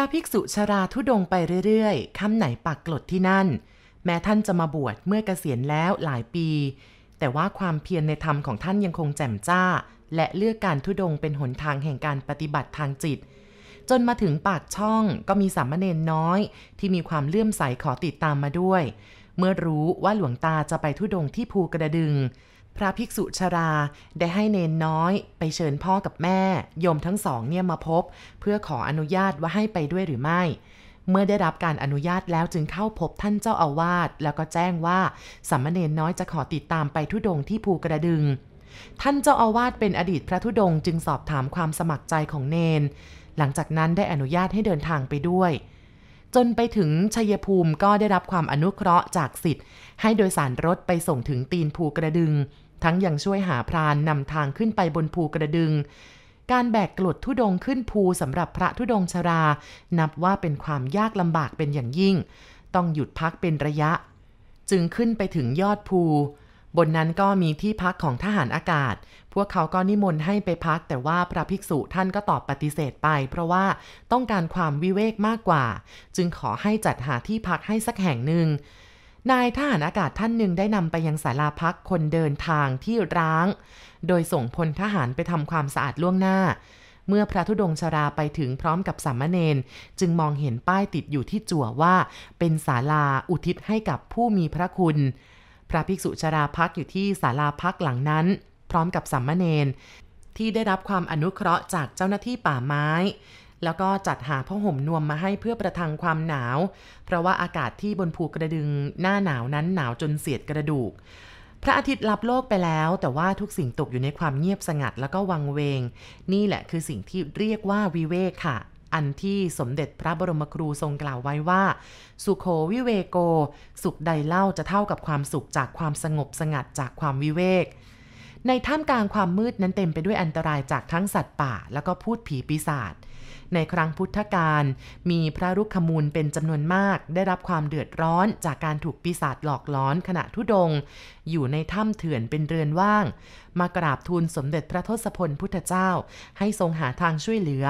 ระภิกษุชราทุดงไปเรื่อยๆคำไหนปักกลดที่นั่น แม้ท่านจะมาบวชเมื่อเกษียณแล้วหลายปี แต่ว่าความเพียรในธรรมของท่านยังคงแจ่มจ้า และเลือกการทุดงเป็นหนทางแห่งการปฏิบัติทางจิต จนมาถึงปากช่องก็มีสามเณรน้อย ที่มีความเลื่อมใสขอติดตามมาด้วย เมื่อรู้ว่าหลวงตาจะไปทุดงที่ภูกระดึง พระภิกษุชราได้ให้เนนน้อยไปเชิญพ่อกับแม่โยมทั้งสองเนี่ยมาพบ เพื่อขออนุญาตว่าให้ไปด้วยหรือไม่ เมื่อได้รับการอนุญาตแล้วจึงเข้าพบท่านเจ้าอาวาสแล้วก็แจ้งว่าสามเณรน้อยจะขอติดตามไปทุดงที่ภูกระดึง ท่านเจ้าอาวาสเป็นอดีตพระธุดงจึงสอบถามความสมัครใจของเนน หลังจากนั้นได้อนุญาตให้เดินทางไปด้วย จนไปถึงชัยภูมิก็ได้รับความอนุเคราะห์จากสิทธิ์ ให้โดยสารรถไปส่งถึงตีนภูกระดึง ทั้งยังช่วยหาพรานนำทางขึ้นไปบนภูกระดึง การแบกกลดทุดงขึ้นภูสำหรับพระธุดงชรา นับว่าเป็นความยากลำบากเป็นอย่างยิ่ง ต้องหยุดพักเป็นระยะ จึงขึ้นไปถึงยอดภู บนนั้นก็มีที่พักของทหารอากาศ พวกเขาก็นิมนต์ให้ไปพัก แต่ว่าพระภิกษุท่านก็ตอบปฏิเสธไป เพราะว่าต้องการความวิเวกมากกว่า จึงขอให้จัดหาที่พักให้สักแห่งหนึ่งนายทหารอากาศท่านหนึ่งได้นำไปยังศาลาพักคนเดินทางที่ร้าง โดยส่งพลทหารไปทำความสะอาดล่วงหน้า เมื่อพระธุดงชราไปถึงพร้อมกับสามเณรจึงมองเห็นป้ายติดอยู่ที่จั่วว่า เป็นศาลาอุทิศให้กับผู้มีพระคุณ พระภิกษุชราพักอยู่ที่ศาลาพักหลังนั้น พร้อมกับสามมเณรที่ได้รับความอนุเคราะห์จากเจ้าหน้าที่ป่าไม้ แล้วก็จัดหาผ้าห่มนวมมาให้เพื่อประทังความหนาว เพราะว่าอากาศที่บนภูกระดึงหน้าหนาวนั้นหนาวจนเสียดกระดูก พระอาทิตย์ลับโลกไปแล้ว แต่ว่าทุกสิ่งตกอยู่ในความเงียบสงัดแล้วก็วังเวง นี่แหละคือสิ่งที่เรียกว่าวิเวกค่ะอันที่สมเด็จพระบรมครูทรงกล่าวไว้ว่า สุโขวิเวโก สุขใดเล่าจะเท่ากับความสุขจากความสงบสงัดจากความวิเวก ในท่ามกลางความมืดนั้นเต็มไปด้วยอันตรายจากทั้งสัตว์ป่า แล้วก็พูดผีปีศาจ ในครั้งพุทธกาลมีพระรุกขมูลเป็นจำนวนมาก ได้รับความเดือดร้อนจากการถูกปีศาจหลอกล้อนขณะทุดง อยู่ในถ้ำเถื่อนเป็นเรือนว่าง มากราบทูลสมเด็จพระทศพลพุทธเจ้า ให้ทรงหาทางช่วยเหลือ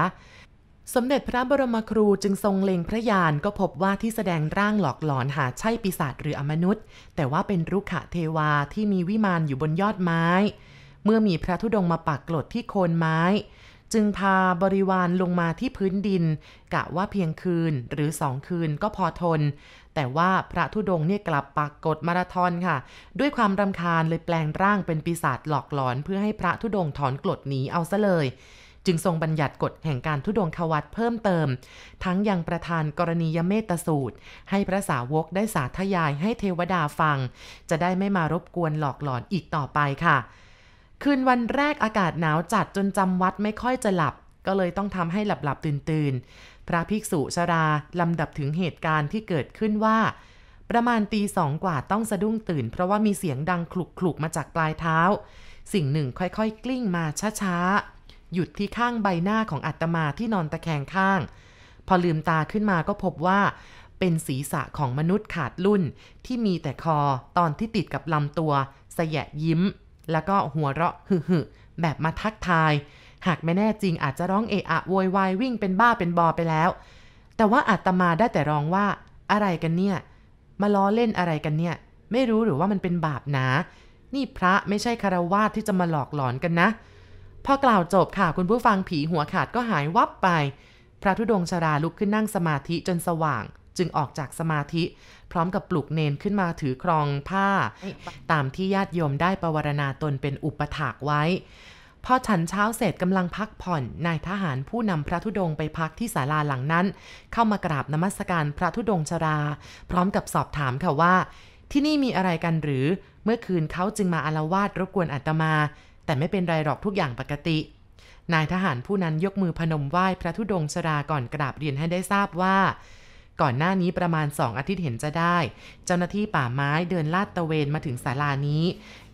สมเด็จพระบรมครูจึงทรงเล็งพระยานก็พบว่าที่แสดงร่างหลอกหลอนหาใช่ปีศาจหรืออมนุษย์ แต่ว่าเป็นรุกขะเทวาที่มีวิมานอยู่บนยอดไม้ เมื่อมีพระธุดงมาปักกลดที่โคนไม้ จึงพาบริวารลงมาที่พื้นดิน กะว่าเพียงคืนหรือสองคืนก็พอทน แต่ว่าพระธุดงเนี่ยกลับปักกฎมาราธอนค่ะ ด้วยความรำคาญเลยแปลงร่างเป็นปีศาจหลอกหลอน เพื่อให้พระธุดงถอนกฎหนีเอาซะเลย จึงทรงบัญญัติกฎแห่งการทุดงควัตเพิ่มเติม ทั้งยังประทานกรณียเมตสูตร ให้พระสาวกได้สาธยายให้เทวดาฟัง จะได้ไม่มารบกวนหลอกหลอนอีกต่อไปค่ะ คืนวันแรกอากาศหนาวจัดจนจำวัดไม่ค่อยจะหลับ ก็เลยต้องทำให้หลับหลับตื่นตื่นพระภิกษุชราลำดับถึงเหตุการณ์ที่เกิดขึ้นว่าประมาณตีสองกว่าต้องสะดุ้งตื่น เพราะว่ามีเสียงดังคลุกคลุกมาจากปลายเท้า สิ่งหนึ่งค่อยๆ กลิ้งมาช้าๆ หยุดที่ข้างใบหน้าของอัตมาที่นอนตะแคงข้าง พอลืมตาขึ้นมาก็พบว่า เป็นศีรษะของมนุษย์ขาดรุ่น ที่มีแต่คอตอนที่ติดกับลำตัวสแยะยิ้ม แล้วก็หัวเราะหึ่ๆแบบมาทักทาย หากไม่แน่จริงอาจจะร้องเอะอะโวยวายวิ่งเป็นบ้าเป็นบอไปแล้ว แต่ว่าอาตมาได้แต่ร้องว่าอะไรกันเนี่ย มาล้อเล่นอะไรกันเนี่ย ไม่รู้หรือว่ามันเป็นบาปหนา นี่พระไม่ใช่คารวาสที่จะมาหลอกหลอนกันนะ พอกล่าวจบค่ะคุณผู้ฟังผีหัวขาดก็หายวับไป พระธุดงค์ชราลุกขึ้นนั่งสมาธิจนสว่าง จึงออกจากสมาธิ พร้อมกับปลุกเนนขึ้นมาถือครองผ้า ตามที่ญาติโยมได้ประวรณาตนเป็นอุปถากไว้ พอฉันเช้าเสร็จกำลังพักผ่อน นายทหารผู้นำพระธุดงไปพักที่ศาลาหลังนั้น เข้ามากราบนมัสการพระธุดงชรา พร้อมกับสอบถามค่ะว่า ที่นี่มีอะไรกันหรือ เมื่อคืนเขาจึงมาอาละวาดรบกวนอาตมา แต่ไม่เป็นไรหรอกทุกอย่างปกติ นายทหารผู้นั้นยกมือพนมไหว้พระธุดงชราก่อนกราบเรียนให้ได้ทราบว่า ก่อนหน้านี้ประมาณสองอาทิตย์เห็นจะได้ เจ้าหน้าที่ป่าไม้เดินลาดตะเวนมาถึงศาลานี้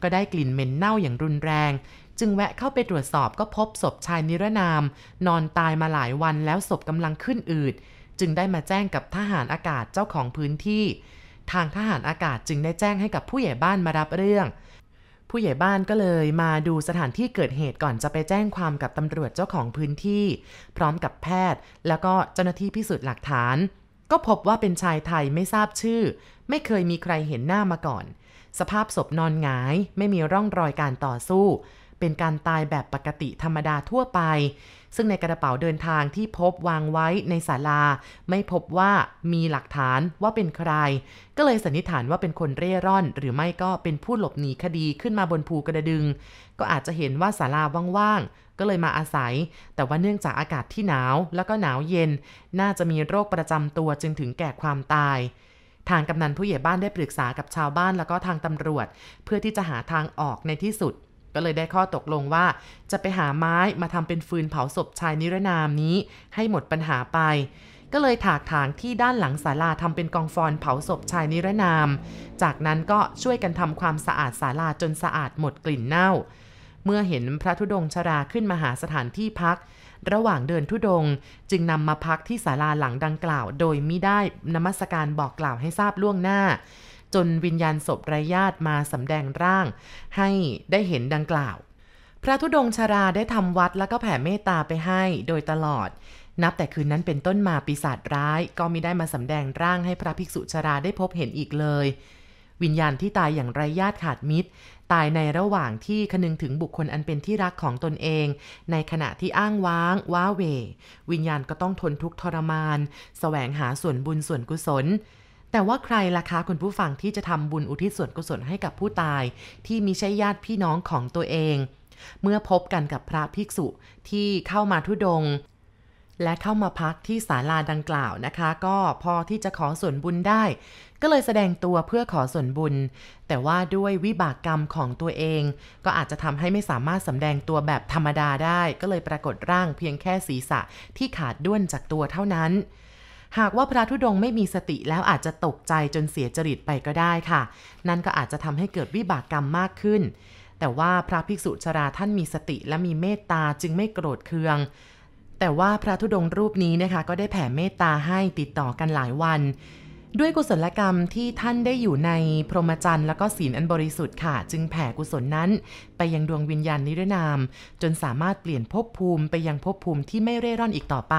ก็ได้กลิ่นเหม็นเน่าอย่างรุนแรง จึงแวะเข้าไปตรวจสอบก็พบศพชายนิรนาม นอนตายมาหลายวันแล้วศพกำลังขึ้นอืดจึงได้มาแจ้งกับทหารอากาศเจ้าของพื้นที่ ทางทหารอากาศจึงได้แจ้งให้กับผู้ใหญ่บ้านมารับเรื่อง ผู้ใหญ่บ้านก็เลยมาดูสถานที่เกิดเหตุก่อนจะไปแจ้งความกับตำรวจเจ้าของพื้นที่ พร้อมกับแพทย์ แล้วก็เจ้าหน้าที่พิสูจน์หลักฐาน ก็พบว่าเป็นชายไทยไม่ทราบชื่อ ไม่เคยมีใครเห็นหน้ามาก่อน สภาพศพนอนหงาย ไม่มีร่องรอยการต่อสู้ เป็นการตายแบบปกติธรรมดาทั่วไป ซึ่งในกระเป๋าเดินทางที่พบวางไว้ในศาลา ไม่พบว่ามีหลักฐานว่าเป็นใคร ก็เลยสันนิษฐานว่าเป็นคนเร่ร่อน หรือไม่ก็เป็นผู้หลบหนีคดีขึ้นมาบนภูกระดึง ก็อาจจะเห็นว่าศาลาว่างๆ ก็เลยมาอาศัย แต่ว่าเนื่องจากอากาศที่หนาวแล้วก็หนาวเย็น น่าจะมีโรคประจำตัวจึงถึงแก่ความตายทางกำนันผู้ใหญ่บ้านได้ปรึกษากับชาวบ้านแล้วก็ทางตำรวจ เพื่อที่จะหาทางออกในที่สุด ก็เลยได้ข้อตกลงว่า จะไปหาไม้มาทำเป็นฟืนเผาศพชายนิรนามนี้ ให้หมดปัญหาไป ก็เลยถากถางที่ด้านหลังศาลาทำเป็นกองฟอนเผาศพชายนิรนาม จากนั้นก็ช่วยกันทำความสะอาดศาลาจนสะอาดหมดกลิ่นเน่า เมื่อเห็นพระธุดงชราขึ้นมาหาสถานที่พักระหว่างเดินธุดง จึงนำมาพักที่ศาลาหลังดังกล่าว โดยมิได้นมัสการบอกกล่าวให้ทราบล่วงหน้า จนวิญญาณศพไร้ญาติมาสำแดงร่าง ให้ได้เห็นดังกล่าว พระธุดงชาราได้ทำวัดแล้วก็แผ่เมตตาไปให้โดยตลอด นับแต่คืนนั้นเป็นต้นมาปีศาจร้าย ก็มิได้มาสำแดงร่างให้พระภิกษุชาราได้พบเห็นอีกเลย วิญญาณที่ตายอย่างไร้ญาติขาดมิตร ตายในระหว่างที่คนึงถึงบุคคลอันเป็นที่รักของตนเอง ในขณะที่อ้างว้าง ว้าเว วิญญาณก็ต้องทนทุกข์ทรมานสแสวงหาส่วนบุญส่วนกุศล แต่ว่าใครล่ะคะคุณผู้ฟังที่จะทำบุญอุทิศส่วนกุศลให้กับผู้ตาย ที่มีใช่ญาติพี่น้องของตัวเอง เมื่อพบกันกับพระภิกษุที่เข้ามาทุดง และเข้ามาพักที่ศาลาดังกล่าวนะคะ ก็พอที่จะขอส่วนบุญได้ ก็เลยแสดงตัวเพื่อขอส่วนบุญ แต่ว่าด้วยวิบากกรรมของตัวเอง ก็อาจจะทำให้ไม่สามารถสำแดงตัวแบบธรรมดาได้ ก็เลยปรากฏร่างเพียงแค่ศีรษะที่ขาดด้วนจากตัวเท่านั้น หากว่าพระธุดงไม่มีสติแล้วอาจจะตกใจจนเสียจริตไปก็ได้ค่ะ นั่นก็อาจจะทำให้เกิดวิบากกรรมมากขึ้น แต่ว่าพระภิกษุชราท่านมีสติและมีเมตตาจึงไม่โกรธเคือง แต่ว่าพระธุดงรูปนี้นะคะก็ได้แผ่เมตตาให้ติดต่อกันหลายวันด้วยกุศลกรรมที่ท่านได้อยู่ในพรหมจรรย์แล้วก็ศีลอันบริสุทธิ์ค่ะ จึงแผ่กุศลนั้น ไปยังดวงวิญญาณนิรนาม จนสามารถเปลี่ยนภพภูมิไปยังภพภูมิที่ไม่เร่ร่อนอีกต่อไป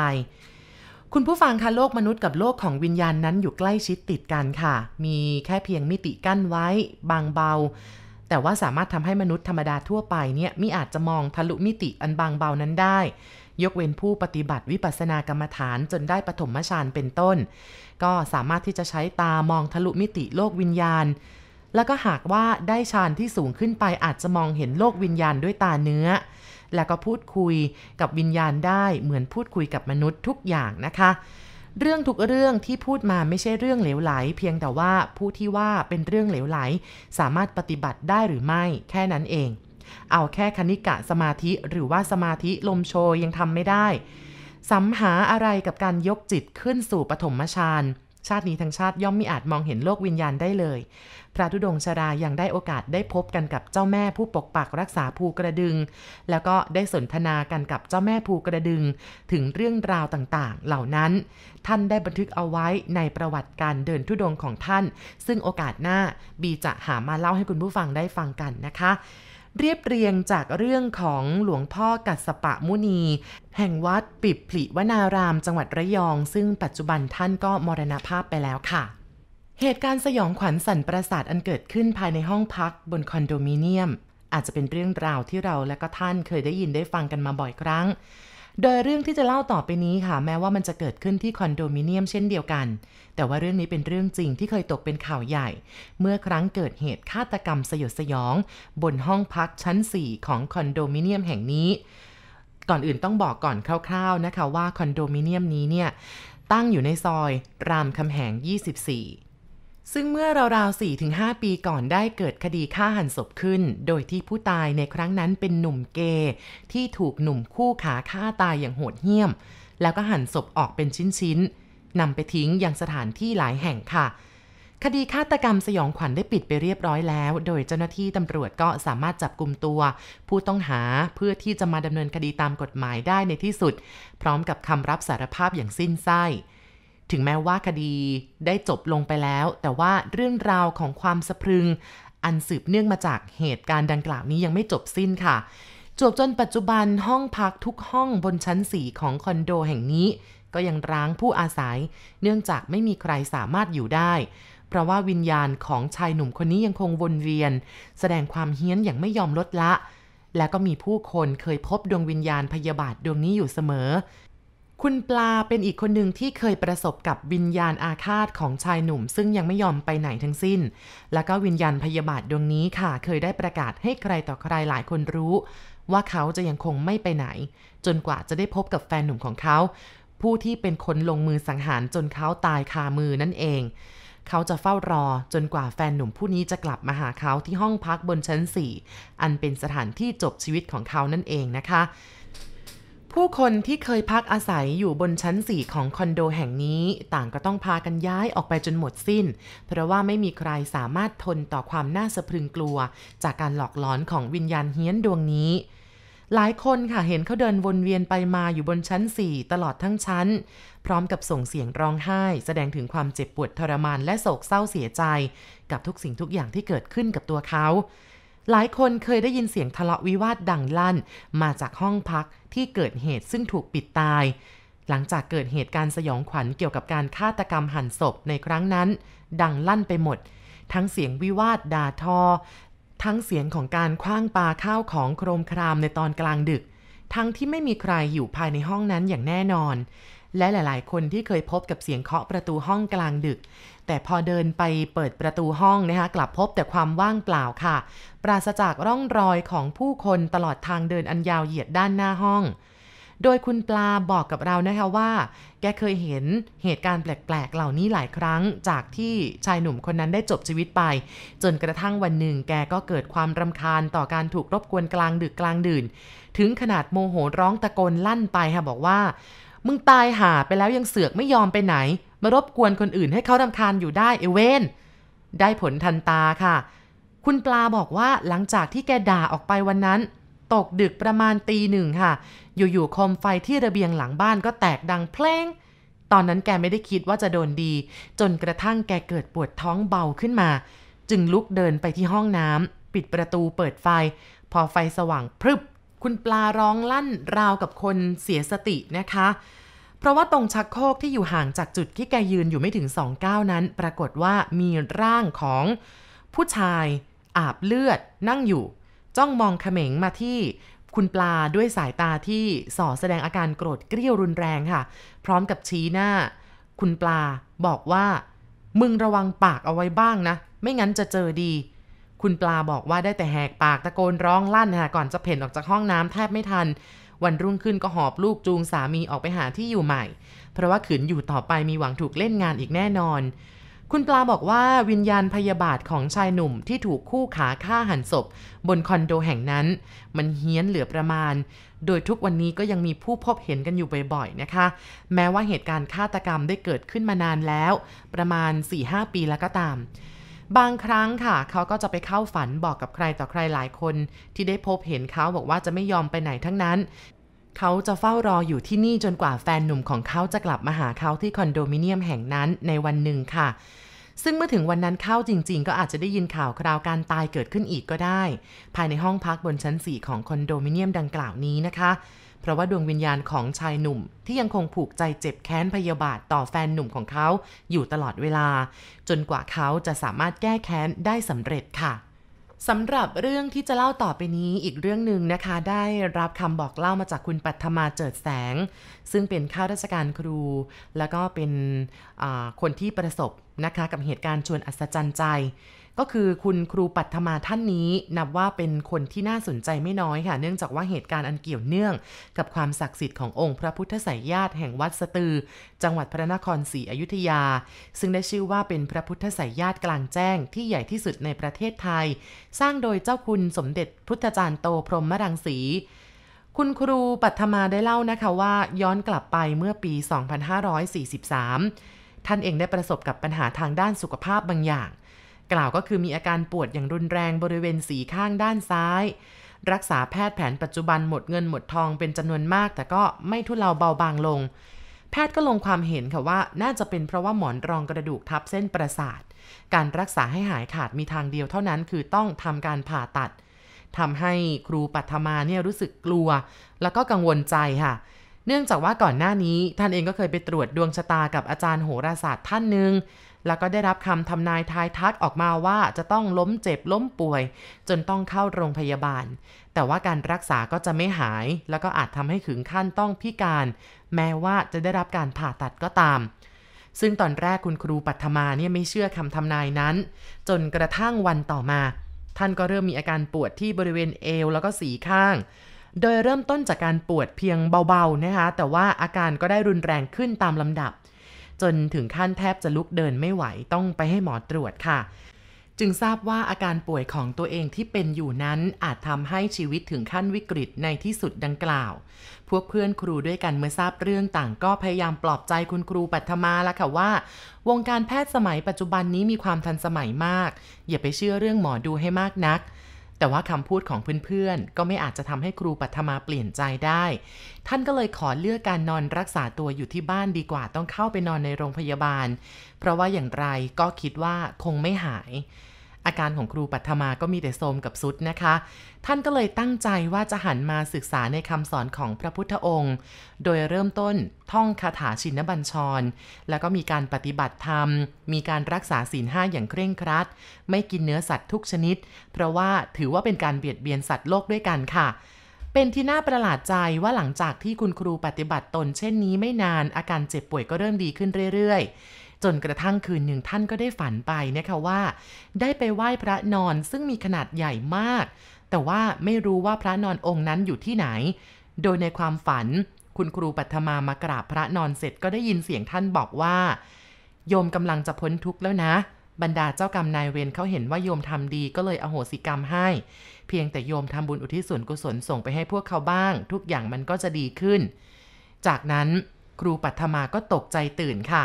คุณผู้ฟังคะโลกมนุษย์กับโลกของวิญญาณนั้นอยู่ใกล้ชิดติดกันค่ะ มีแค่เพียงมิติกั้นไว้ บางเบา แต่ว่าสามารถทำให้มนุษย์ธรรมดาทั่วไปเนี่ยมิอาจจะมองทะลุมิติอันบางเบานั้นได้ ยกเว้นผู้ปฏิบัติวิปัสสนากรรมฐานจนได้ปฐมฌานเป็นต้น ก็สามารถที่จะใช้ตามองทะลุมิติโลกวิญญาณ แล้วก็หากว่าได้ฌานที่สูงขึ้นไปอาจจะมองเห็นโลกวิญญาณด้วยตาเนื้อ แล้วก็พูดคุยกับวิญญาณได้เหมือนพูดคุยกับมนุษย์ทุกอย่างนะคะ เรื่องทุกเรื่องที่พูดมาไม่ใช่เรื่องเหลวไหล เพียงแต่ว่าผู้ที่ว่าเป็นเรื่องเหลวไหล สามารถปฏิบัติได้หรือไม่ แค่นั้นเอง เอาแค่คณิกะสมาธิหรือว่าสมาธิลมโชยยังทำไม่ได้สัมหาอะไรกับการยกจิตขึ้นสู่ปฐมฌาน ชาตินี้ทั้งชาติย่อมมิอาจมองเห็นโลกวิญญาณได้เลย พระธุดงชรายังได้โอกาสได้พบกันกับเจ้าแม่ผู้ปกปักรักษาภูกระดึง แล้วก็ได้สนทนากันกับเจ้าแม่ภูกระดึง ถึงเรื่องราวต่างๆ เหล่านั้น ท่านได้บันทึกเอาไว้ในประวัติการเดินธุดงของท่าน ซึ่งโอกาสหน้าบีจะหามาเล่าให้คุณผู้ฟังได้ฟังกันนะคะ เรียบเรียงจากเรื่องของหลวงพ่อกัสปะมุนี แห่งวัดปิบผลิวนารามจังหวัดระยอง ซึ่งปัจจุบันท่านก็มรณภาพไปแล้วค่ะ เหตุการณ์สยองขวัญสั่นประสาทอันเกิดขึ้นภายในห้องพักบนคอนโดมิเนียม อาจจะเป็นเรื่องราวที่เราและก็ท่านเคยได้ยินได้ฟังกันมาบ่อยครั้ง โดยเรื่องที่จะเล่าต่อไปนี้ค่ะ แม้ว่ามันจะเกิดขึ้นที่คอนโดมิเนียมเช่นเดียวกัน แต่ว่าเรื่องนี้เป็นเรื่องจริงที่เคยตกเป็นข่าวใหญ่ เมื่อครั้งเกิดเหตุฆาตกรรมสยดสยอง บนห้องพักชั้น 4 ของคอนโดมิเนียมแห่งนี้ ก่อนอื่นต้องบอกก่อนคร่าว ๆนะคะว่าคอนโดมิเนียมนี้เนี่ยตั้งอยู่ในซอยรามคำแหง 24 ซึ่งเมื่อราวๆ4-5ปีก่อนได้เกิดคดีฆ่าหันศพขึ้น โดยที่ผู้ตายในครั้งนั้นเป็นหนุ่มเกย์ที่ถูกหนุ่มคู่ขาฆ่าตายอย่างโหดเหี้ยม แล้วก็หั่นศพออกเป็นชิ้นๆนำไปทิ้งยังสถานที่หลายแห่งค่ะ คดีฆาตกรรมสยองขวัญได้ปิดไปเรียบร้อยแล้ว โดยเจ้าหน้าที่ตำรวจก็สามารถจับกลุ่มตัว ผู้ต้องหาเพื่อที่จะมาดำเนินคดีตามกฎหมายได้ในที่สุด พร้อมกับคำรับสารภาพอย่างสิ้นไส้ ถึงแม้ว่าคดีได้จบลงไปแล้ว แต่ว่าเรื่องราวของความสะพรึง อันสืบเนื่องมาจากเหตุการณ์ดังกล่าวนี้ยังไม่จบสิ้นค่ะจวบจนปัจจุบันห้องพักทุกห้องบนชั้น4ของคอนโดแห่งนี้ ก็ยังร้างผู้อาศัย เนื่องจากไม่มีใครสามารถอยู่ได้ เพราะว่าวิญญาณของชายหนุ่มคนนี้ยังคงวนเวียน แสดงความเฮี้ยนอย่างไม่ยอมลดละ และก็มีผู้คนเคยพบดวงวิญญาณพยาบาทดวงนี้อยู่เสมอ คุณปลาเป็นอีกคนหนึ่งที่เคยประสบกับวิญญาณอาฆาตของชายหนุ่ม ซึ่งยังไม่ยอมไปไหนทั้งสิ้น แล้วก็วิญญาณพยาบาทดวงนี้ค่ะ เคยได้ประกาศให้ใครต่อใครหลายคนรู้ ว่าเขาจะยังคงไม่ไปไหน จนกว่าจะได้พบกับแฟนหนุ่มของเขา ผู้ที่เป็นคนลงมือสังหารจนเขาตายคามือนั่นเอง เขาจะเฝ้ารอจนกว่าแฟนหนุ่มผู้นี้จะกลับมาหาเขาที่ห้องพักบนชั้น 4 อันเป็นสถานที่จบชีวิตของเขานั่นเองนะคะ ผู้คนที่เคยพักอาศัยอยู่บนชั้น 4 ของคอนโดแห่งนี้ ต่างก็ต้องพากันย้ายออกไปจนหมดสิ้น เพราะว่าไม่มีใครสามารถทนต่อความน่าสะพรึงกลัว จากการหลอกหลอนของวิญญาณเฮี้ยนดวงนี้ หลายคนค่ะเห็นเขาเดินวนเวียนไปมาอยู่บนชั้น 4 ตลอดทั้งชั้น พร้อมกับส่งเสียงร้องไห้ แสดงถึงความเจ็บปวดทรมานและโศกเศร้าเสียใจ กับทุกสิ่งทุกอย่างที่เกิดขึ้นกับตัวเขา หลายคนเคยได้ยินเสียงทะเลาะวิวาทดังลั่น มาจากห้องพักที่เกิดเหตุซึ่งถูกปิดตาย หลังจากเกิดเหตุการณ์สยองขวัญเกี่ยวกับการฆาตกรรมหั่นศพในครั้งนั้น ดังลั่นไปหมด ทั้งเสียงวิวาทด่าทอ ทั้งเสียงของการคว้างปาข้าวของโครมครามในตอนกลางดึก ทั้งที่ไม่มีใครอยู่ภายในห้องนั้นอย่างแน่นอน และหลาย ๆ คนที่เคยพบกับเสียงเคาะประตูห้องกลางดึก แต่พอเดินไปเปิดประตูห้องนะคะกลับพบแต่ความว่างเปล่าค่ะ ปราศจากร่องรอยของผู้คนตลอดทางเดินอันยาวเหยียดด้านหน้าห้อง โดยคุณปลาบอกกับเรานะคะว่า แกเคยเห็นเหตุการณ์แปลก ๆ เหล่านี้หลายครั้ง จากที่ชายหนุ่มคนนั้นได้จบชีวิตไป จนกระทั่งวันหนึ่ง แกก็เกิดความรำคาญต่อการถูกรบกวนกลางดึกกลางดื่น ถึงขนาดโมโหร้องตะโกนลั่นไปค่ะบอกว่า มึงตายหาไปแล้วยังเสือกไม่ยอมไปไหน มารบกวนคนอื่นให้เขารำคาญอยู่ได้เอเวนได้ผลทันตาค่ะ คุณปลาบอกว่าหลังจากที่แกด่าออกไปวันนั้น ตกดึกประมาณตีหนึ่งค่ะ อยู่ๆโคมไฟที่ระเบียงหลังบ้านก็แตกดังเพลง ตอนนั้นแกไม่ได้คิดว่าจะโดนดี จนกระทั่งแกเกิดปวดท้องเบาขึ้นมา จึงลุกเดินไปที่ห้องน้ำปิดประตูเปิดไฟ พอไฟสว่างพรึบ คุณปลาร้องลั่นราวกับคนเสียสตินะคะ เพราะว่าตรงชักโครกที่อยู่ห่างจากจุดที่แกยืนอยู่ไม่ถึงสองก้าวนั้น ปรากฏว่ามีร่างของผู้ชายอาบเลือดนั่งอยู่ จ้องมองเขม็งมาที่คุณปลาด้วยสายตาที่ส่อแสดงอาการโกรธเกรี้ยวรุนแรงค่ะ พร้อมกับชี้หน้า คุณปลาบอกว่า มึงระวังปากเอาไว้บ้างนะ ไม่งั้นจะเจอดี คุณปลาบอกว่าได้แต่แหกปากตะโกนร้องลั่นค่ะก่อนจะเพ่นออกจากห้องน้ำแทบไม่ทัน วันรุ่งขึ้นก็หอบลูกจูงสามีออกไปหาที่อยู่ใหม่ เพราะว่าขืนอยู่ต่อไปมีหวังถูกเล่นงานอีกแน่นอน คุณปลาบอกว่าวิญญาณพยาบาทของชายหนุ่มที่ถูกคู่ขาฆ่าหันศพ บนคอนโดแห่งนั้น มันเฮี้ยนเหลือประมาณ โดยทุกวันนี้ก็ยังมีผู้พบเห็นกันอยู่บ่อยๆนะคะ แม้ว่าเหตุการณ์ฆาตกรรมได้เกิดขึ้นมานานแล้ว ประมาณ 4-5 ปีแล้วก็ตาม บางครั้งค่ะ เขาก็จะไปเข้าฝันบอกกับใครต่อใครหลายคน ที่ได้พบเห็นเขาบอกว่าจะไม่ยอมไปไหนทั้งนั้น เขาจะเฝ้ารออยู่ที่นี่จนกว่าแฟนหนุ่มของเขาจะกลับมาหาเขาที่คอนโดมิเนียมแห่งนั้นในวันหนึ่งค่ะซึ่งเมื่อถึงวันนั้นเข้าจริง ๆ ก็อาจจะได้ยินข่าวคราวการตายเกิดขึ้นอีกก็ได้ ภายในห้องพักบนชั้น 4 ของคอนโดมิเนียมดังกล่าวนี้นะคะ ราะว่าดวงวิญญาณของชายหนุ่ม ที่ยังคงผูกใจเจ็บแค้นพยาบาทต่อแฟนหนุ่มของเขาอยู่ตลอดเวลา จนกว่าเขาจะสามารถแก้แค้นได้สำเร็จค่ะสำหรับเรื่องที่จะเล่าต่อไปนี้อีกเรื่องหนึ่งนะคะ ได้รับคำบอกเล่ามาจากคุณปัทมาเจิดแสง ซึ่งเป็นข้าราชการครู แล้วก็เป็นคนที่ประสบนะคะกับเหตุการณ์ชวนอัศจรรย์ใจ ก็คือคุณครูปัทมาท่านนี้นับว่าเป็นคนที่น่าสนใจไม่น้อยค่ะ เนื่องจากว่าเหตุการณ์อันเกี่ยวเนื่อง กับความศักดิ์สิทธิ์ขององค์พระพุทธไสยญาติแห่งวัดสตือ จังหวัดพระนครศรีอยุธยา ซึ่งได้ชื่อว่าเป็นพระพุทธไสยญาติกลางแจ้ง ที่ใหญ่ที่สุดในประเทศไทย สร้างโดยเจ้าคุณสมเด็จพุทธจารย์โตพรหมรังสีคุณครูปัทมาได้เล่านะคะว่าย้อนกลับไปเมื่อปี 2543 ท่านเองได้ประสบกับปัญหาทางด้านสุขภาพบางอย่าง กล่าวก็คือมีอาการปวดอย่างรุนแรงบริเวณสีข้างด้านซ้าย รักษาแพทย์แผนปัจจุบันหมดเงินหมดทองเป็นจำนวนมาก แต่ก็ไม่ทุเลาเบาบางลง แพทย์ก็ลงความเห็นค่ะว่าน่าจะเป็นเพราะว่าหมอนรองกระดูกทับเส้นประสาท การรักษาให้หายขาดมีทางเดียวเท่านั้นคือต้องทำการผ่าตัดทำให้ครูปัทมาเนี่ยรู้สึกกลัว แล้วก็กังวลใจค่ะ เนื่องจากว่าก่อนหน้านี้ท่านเองก็เคยไปตรวจดวงชะตากับอาจารย์โหราศาสตร์ท่านหนึ่งแล้วก็ได้รับคำทำนายทายทักออกมาว่าจะต้องล้มเจ็บล้มป่วย จนต้องเข้าโรงพยาบาล แต่ว่าการรักษาก็จะไม่หาย แล้วก็อาจทำให้ถึงขั้นต้องพิการ แม้ว่าจะได้รับการผ่าตัดก็ตาม ซึ่งตอนแรกคุณครูปัทมาเนี่ยไม่เชื่อคำทำนายนั้น จนกระทั่งวันต่อมา ท่านก็เริ่มมีอาการปวดที่บริเวณเอวแล้วก็สีข้าง โดยเริ่มต้นจากการปวดเพียงเบาๆนะคะ แต่ว่าอาการก็ได้รุนแรงขึ้นตามลำดับ จนถึงขั้นแทบจะลุกเดินไม่ไหวต้องไปให้หมอตรวจค่ะ จึงทราบว่าอาการป่วยของตัวเองที่เป็นอยู่นั้นอาจทำให้ชีวิตถึงขั้นวิกฤตในที่สุดดังกล่าว พวกเพื่อนครูด้วยกันเมื่อทราบเรื่องต่างก็พยายามปลอบใจคุณครูปัทมาแล้วค่ะว่า วงการแพทย์สมัยปัจจุบันนี้มีความทันสมัยมาก อย่าไปเชื่อเรื่องหมอดูให้มากนัก แต่ว่าคำพูดของเพื่อนๆ ก็ไม่อาจจะทำให้ครูปัทมาเปลี่ยนใจได้ ท่านก็เลยขอเลือกการนอนรักษาตัวอยู่ที่บ้านดีกว่าต้องเข้าไปนอนในโรงพยาบาล เพราะว่าอย่างไรก็คิดว่าคงไม่หาย อาการของครูปัทมาก็มีแต่โทมกับสุดนะคะ ท่านก็เลยตั้งใจว่าจะหันมาศึกษาในคำสอนของพระพุทธองค์ โดยเริ่มต้นท่องคาถาชินบัญชร แล้วก็มีการปฏิบัติธรรม มีการรักษาศีลห้าอย่างเคร่งครัด ไม่กินเนื้อสัตว์ทุกชนิด เพราะว่าถือว่าเป็นการเบียดเบียนสัตว์โลกด้วยกันค่ะเป็นที่น่าประหลาดใจว่าหลังจากที่คุณครูปฏิบัติตนเช่นนี้ไม่นานอาการเจ็บป่วยก็เริ่มดีขึ้นเรื่อยๆ จนกระทั่งคืนหนึ่งท่านก็ได้ฝันไปนะคะว่า ได้ไปไหว้พระนอนซึ่งมีขนาดใหญ่มาก แต่ว่าไม่รู้ว่าพระนอนองค์นั้นอยู่ที่ไหน โดยในความฝันคุณครูปัทมามากราบพระนอนเสร็จก็ได้ยินเสียงท่านบอกว่า โยมกำลังจะพ้นทุกข์แล้วนะ บรรดาเจ้ากรรมนายเวรเขาเห็นว่าโยมทำดีก็เลยอโหสิกรรมให้ เพียงแต่โยมทำบุญอุทิศส่วนกุศลส่งไปให้พวกเขาบ้าง ทุกอย่างมันก็จะดีขึ้น จากนั้นครูปัทมาก็ตกใจตื่นค่ะ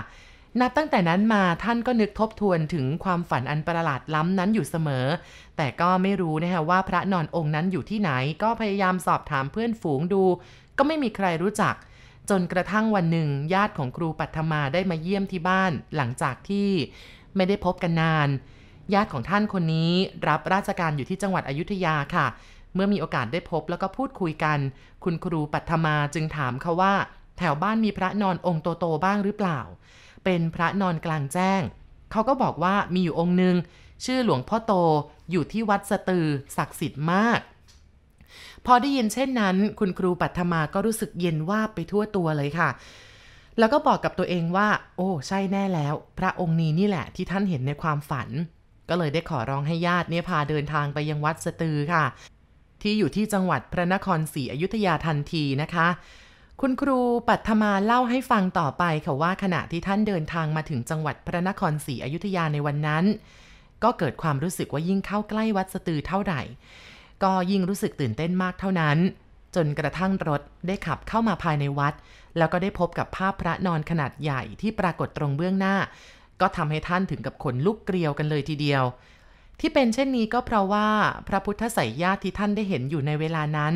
นับตั้งแต่นั้นมาท่านก็นึกทบทวนถึงความฝันอันประหลาดล้ำนั้นอยู่เสมอ แต่ก็ไม่รู้นะคะว่าพระนอนองค์นั้นอยู่ที่ไหน ก็พยายามสอบถามเพื่อนฝูงดู ก็ไม่มีใครรู้จัก จนกระทั่งวันหนึ่ง ญาติของครูปัทมาได้มาเยี่ยมที่บ้าน หลังจากที่ไม่ได้พบกันนาน ญาติของท่านคนนี้รับราชการอยู่ที่จังหวัดอยุธยาค่ะ เมื่อมีโอกาสได้พบแล้วก็พูดคุยกัน คุณครูปัทมาจึงถามเขาว่า แถวบ้านมีพระนอนองค์โตๆบ้างหรือเปล่า เป็นพระนอนกลางแจ้ง เขาก็บอกว่ามีอยู่องค์หนึ่งชื่อหลวงพ่อโตอยู่ที่วัดสตือศักดิ์สิทธิ์มาก พอได้ยินเช่นนั้น คุณครูปัทมาก็รู้สึกเย็นว่าไปทั่วตัวเลยค่ะ แล้วก็บอกกับตัวเองว่า โอ้ใช่แน่แล้ว พระองค์นี้นี่แหละที่ท่านเห็นในความฝัน ก็เลยได้ขอร้องให้ญาติเนี่ยพาเดินทางไปยังวัดสตือค่ะ ที่อยู่ที่จังหวัดพระนครศรีอยุธยาทันทีนะคะ คุณครูปัทมาเล่าให้ฟังต่อไปค่ะว่าขณะที่ท่านเดินทางมาถึงจังหวัดพระนครศรีอยุธยาในวันนั้น ก็เกิดความรู้สึกว่ายิ่งเข้าใกล้วัดสตือเท่าไหร่ ก็ยิ่งรู้สึกตื่นเต้นมากเท่านั้น จนกระทั่งรถได้ขับเข้ามาภายในวัด แล้วก็ได้พบกับภาพพระนอนขนาดใหญ่ที่ปรากฏตรงเบื้องหน้า ก็ทำให้ท่านถึงกับขนลุกเกลียวกันเลยทีเดียว ที่เป็นเช่นนี้ก็เพราะว่าพระพุทธไสยญาติที่ท่านได้เห็นอยู่ในเวลานั้น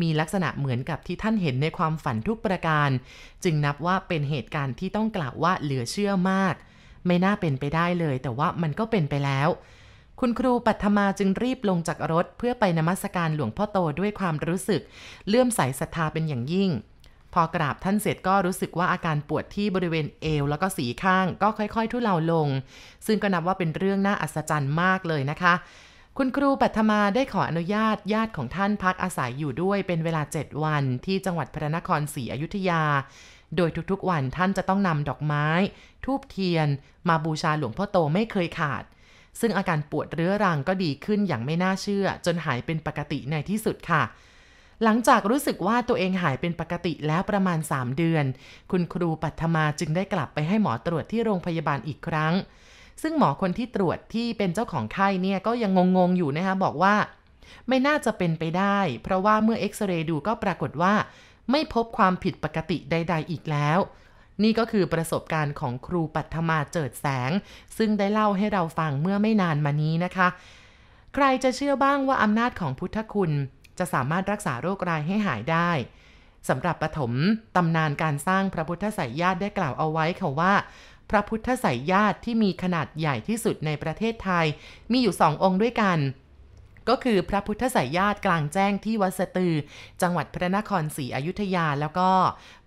มีลักษณะเหมือนกับที่ท่านเห็นในความฝันทุกประการ จึงนับว่าเป็นเหตุการณ์ที่ต้องกล่าวว่าเหลือเชื่อมาก ไม่น่าเป็นไปได้เลย แต่ว่ามันก็เป็นไปแล้ว คุณครูปัทมาจึงรีบลงจากรถ เพื่อไปนมัสการหลวงพ่อโตด้วยความรู้สึก เลื่อมใสศรัทธาเป็นอย่างยิ่ง พอกราบท่านเสร็จก็รู้สึกว่าอาการปวดที่บริเวณเอว แล้วก็สีข้างก็ค่อยๆ ทุเลาลง ซึ่งก็นับว่าเป็นเรื่องน่าอัศจรรย์มากเลยนะคะ คุณครูปัทมาได้ขออนุญาตญาติของท่านพักอาศัยอยู่ด้วยเป็นเวลา 7 วันที่จังหวัดพระนครศรีอยุธยา โดยทุกๆวันท่านจะต้องนำดอกไม้ ทูบเทียน มาบูชาหลวงพ่อโตไม่เคยขาด ซึ่งอาการปวดเรื้อรังก็ดีขึ้นอย่างไม่น่าเชื่อ จนหายเป็นปกติในที่สุดค่ะ หลังจากรู้สึกว่าตัวเองหายเป็นปกติแล้วประมาณ 3 เดือน คุณครูปัทมาจึงได้กลับไปให้หมอตรวจที่โรงพยาบาลอีกครั้ง ซึ่งหมอคนที่ตรวจที่เป็นเจ้าของไข้เนี่ยก็ยังงงๆอยู่นะคะบอกว่า ไม่น่าจะเป็นไปได้ เพราะว่าเมื่อเอ็กซเรย์ดูก็ปรากฏว่า ไม่พบความผิดปกติใด ๆ อีกแล้วนี่ก็คือประสบการณ์ของครูปัทมาเจิดแสง ซึ่งได้เล่าให้เราฟังเมื่อไม่นานมานี้นะคะ ใครจะเชื่อบ้างว่าอำนาจของพุทธคุณ จะสามารถรักษาโรคร้ายให้หายได้สำหรับปฐมตำนานการสร้างพระพุทธไสยญาติได้กล่าวเอาไว้ค่ะว่า พระพุทธไสยญาติที่มีขนาดใหญ่ที่สุดในประเทศไทย มีอยู่สององค์ด้วยกัน ก็คือพระพุทธไสยญาติกลางแจ้งที่วัดสตือ จังหวัดพระนครศรีอยุธยา แล้วก็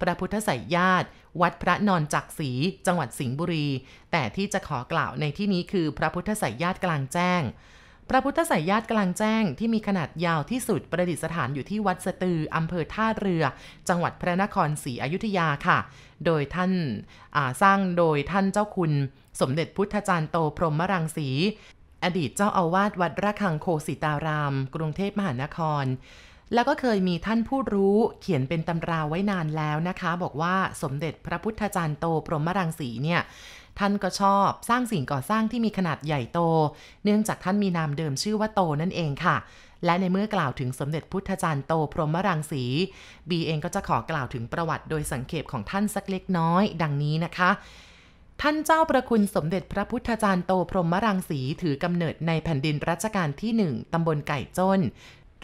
พระพุทธไสยญาติวัดพระนอนจักศรีจังหวัดสิงห์บุรี แต่ที่จะขอกล่าวในที่นี้คือพระพุทธไสยญาติกลางแจ้ง พระพุทธสายญาติกลางแจ้งที่มีขนาดยาวที่สุดประดิษฐานอยู่ที่วัดสตืออำเภอท่าเรือ จังหวัดพระนครศรีอยุธยาค่ะ โดยท่านสร้างโดยท่านเจ้าคุณ สมเด็จพุทธจารย์โตพรหมรังสี อดีตเจ้าอาวาสวัดระฆังโคสิตาราม กรุงเทพมหานครแล้วก็เคยมีท่านผู้รู้เขียนเป็นตำราไว้นานแล้วนะคะ บอกว่าสมเด็จพระพุทธจารย์โตพรหมรังสีเนี่ย ท่านก็ชอบสร้างสิ่งก่อสร้างที่มีขนาดใหญ่โต เนื่องจากท่านมีนามเดิมชื่อว่าโตนั่นเองค่ะ และในเมื่อกล่าวถึงสมเด็จพุทธจารย์โตพรหมรังสี บีเองก็จะขอกล่าวถึงประวัติโดยสังเขปของท่านสักเล็กน้อย ดังนี้นะคะท่านเจ้าประคุณสมเด็จพระพุทธจารย์โตพรหมรังสีถือกำเนิดในแผ่นดินรัชกาลที่หนึ่งตำบลไก่จ้น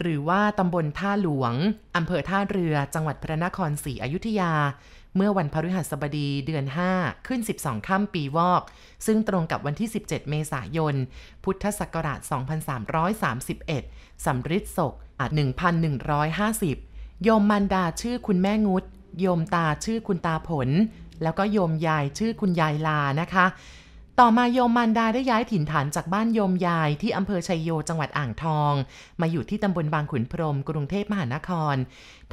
หรือว่าตำบลท่าหลวง อำเภอท่าเรือ จังหวัดพระนครศรีอยุธยา เมื่อวันพฤหัสบดีเดือน 5 ขึ้น 12 ค่ำปีวอก ซึ่งตรงกับวันที่ 17 เมษายน พุทธศักราช 2331 สำริดศกอาจ1,150 โยมมันดาชื่อคุณแม่งุด โยมตาชื่อคุณตาผล แล้วก็โยมยายชื่อคุณยายลานะคะ ต่อมาโยมมันดาได้ย้ายถิ่นฐานจากบ้านโยมยายที่อำเภอชัยโยจังหวัดอ่างทอง มาอยู่ที่ตำบลบางขุนพรมกรุงเทพมหานคร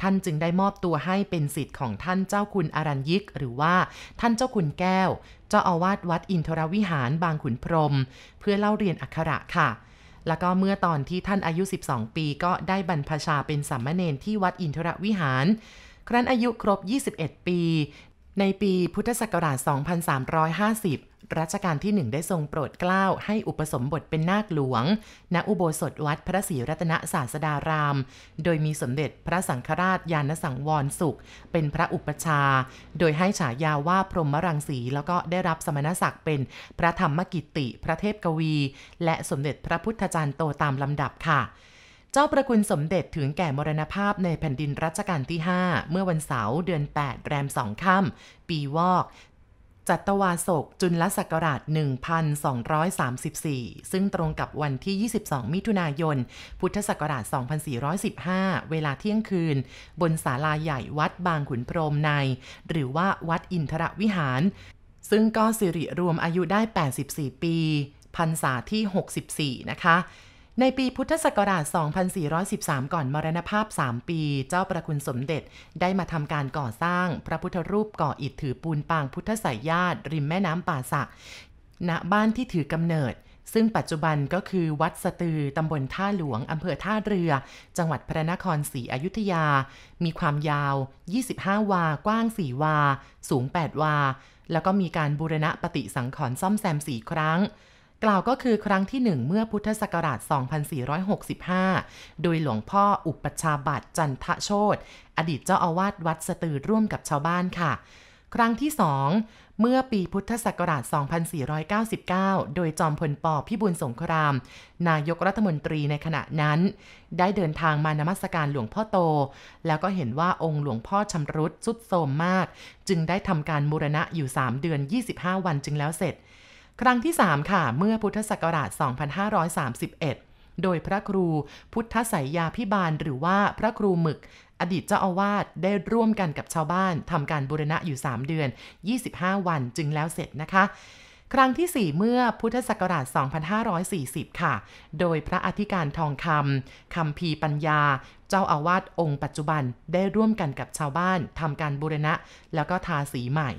ท่านจึงได้มอบตัวให้เป็นสิทธิ์ของท่านเจ้าคุณอารัญยิก หรือว่าท่านเจ้าคุณแก้ว เจ้าอาวาสวัดอินทรวิหารบางขุนพรม เพื่อเล่าเรียนอักขระค่ะแล้วก็เมื่อตอนที่ท่านอายุ 12 ปีก็ได้บรรพชาเป็นสัมมเนนที่วัดอินทรวิหาร ครั้นอายุครบ 21 ปี ในปีพุทธศักราช 2350 รัชกาลที่หนึ่งได้ทรงโปรดเกล้าให้อุปสมบทเป็นนาคหลวง ณ อุโบสถวัดพระศรีรัตนศาสดาราม โดยมีสมเด็จพระสังฆราชยานสังวรสุข เป็นพระอุปชา โดยให้ฉายาว่าพรหมรังสี แล้วก็ได้รับสมณศักดิ์เป็นพระธรรมกิติ พระเทพกวี และสมเด็จพระพุทธจารย์โตตามลำดับค่ะเจ้าประคุณสมเด็จถึงแก่มรณภาพในแผ่นดินรัชกาลที่ 5 เมื่อวันเสาร์เดือน 8 แรมสองค่ำปีวอก จัตวาศกจุลศักราช 1234 ซึ่งตรงกับวันที่ 22 มิถุนายน พุทธศักราช 2415 เวลาเที่ยงคืน บนศาลาใหญ่วัดบางขุนพรมใน หรือว่าวัดอินทรวิหาร ซึ่งก็สิริรวมอายุได้ 84 ปีพรรษาที่ 64 นะคะ ในปีพุทธศักราช 2413 ก่อนมรณภาพ 3 ปี เจ้าประคุณสมเด็จได้มาทำการก่อสร้างพระพุทธรูปก่ออิฐถือปูนปางพุทธสายญาติริมแม่น้ำป่าสัก ณ บ้านที่ถือกำเนิด ซึ่งปัจจุบันก็คือวัดสตือตำบลท่าหลวงอำเภอท่าเรือ จังหวัดพระนครศรีอยุธยา มีความยาว 25 วา กว้าง 4 วา สูง 8 วา แล้วก็มีการบูรณะปฏิสังขรณ์ซ่อมแซม 4 ครั้ง กล่าวก็คือครั้งที่หนึ่งเมื่อพุทธศักราช 2465 โดยหลวงพ่ออุปชาบัตจันทโชตอดีตเจ้าอาวาสวัดสตือร่วมกับชาวบ้านค่ะ ครั้งที่สองเมื่อปีพุทธศักราช 2499 โดยจอมพลปพิบูลสงคราม นายกรัฐมนตรีในขณะนั้น ได้เดินทางมานมัสการหลวงพ่อโต แล้วก็เห็นว่าองค์หลวงพ่อชำรุดสุดโทมมาก จึงได้ทำการบูรณะอยู่ 3 เดือน 25 วันจึงแล้วเสร็จ ครั้งที่ 3 ค่ะ เมื่อพุทธศักราช 2531 โดยพระครูพุทธไสยาพิบาลหรือว่าพระครูหมึก อดีตเจ้าอาวาสได้ร่วมกันกับชาวบ้านทำการบูรณะอยู่ 3 เดือน 25 วันจึงแล้วเสร็จนะคะครั้งที่ 4 เมื่อพุทธศักราช 2540 ค่ะ โดยพระอธิการทองคำคำพีปัญญา เจ้าอาวาสองค์ปัจจุบันได้ร่วมกันกับชาวบ้านทำการบูรณะ แล้วก็ทาสีใหม่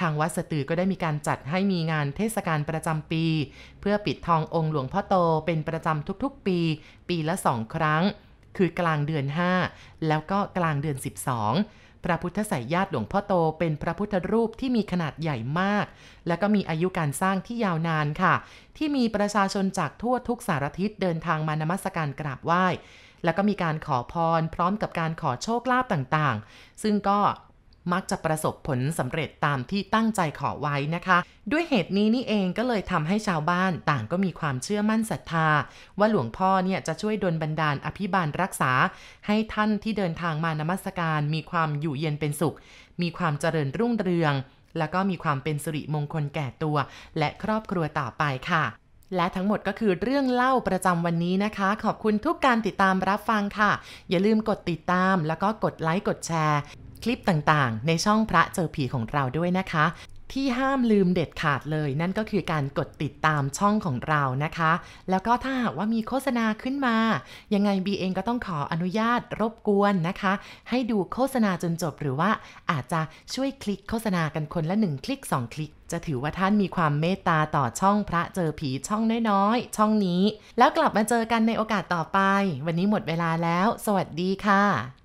ทางวัดสตือก็ได้มีการจัดให้มีงานเทศกาลประจำปี เพื่อปิดทององค์หลวงพ่อโตเป็นประจำทุกๆปี ปีละสองครั้ง คือกลางเดือน 5 แล้วก็กลางเดือน 12 พระพุทธสายญาติหลวงพ่อโตเป็นพระพุทธรูปที่มีขนาดใหญ่มาก และก็มีอายุการสร้างที่ยาวนานค่ะ ที่มีประชาชนจากทั่วทุกสารทิศเดินทางมานมัสการกราบไหว้แล้วก็มีการขอพรพร้อมกับการขอโชคลาภต่างๆ ซึ่งก็ มักจะประสบผลสำเร็จตามที่ตั้งใจขอไว้นะคะ ด้วยเหตุนี้นี่เองก็เลยทำให้ชาวบ้านต่างก็มีความเชื่อมั่นศรัทธา ว่าหลวงพ่อเนี่ยจะช่วยดลบันดาลอภิบาลรักษา ให้ท่านที่เดินทางมานมัสการมีความอยู่เย็นเป็นสุข มีความเจริญรุ่งเรือง แล้วก็มีความเป็นสิริมงคลแก่ตัว และครอบครัวต่อไปค่ะและทั้งหมดก็คือเรื่องเล่าประจำวันนี้นะคะ ขอบคุณทุกการติดตามรับฟังค่ะ อย่าลืมกดติดตามแล้วก็กดไลค์กดแชร์ คลิปต่างๆ ในช่องพระเจอผีของเราด้วยนะคะ ที่ห้ามลืมเด็ดขาดเลย นั่นก็คือการกดติดตามช่องของเรานะคะ แล้วก็ถ้าหากว่ามีโฆษณาขึ้นมา ยังไงบีเองก็ต้องขออนุญาตรบกวนนะคะ ให้ดูโฆษณาจนจบหรือว่าอาจจะช่วยคลิกโฆษณากันคนละ 1 คลิก 2 คลิกจะถือว่าท่านมีความเมตตาต่อช่องพระเจอผีช่องน้อยๆ ช่องนี้ แล้วกลับมาเจอกันในโอกาสต่อไป วันนี้หมดเวลาแล้ว สวัสดีค่ะ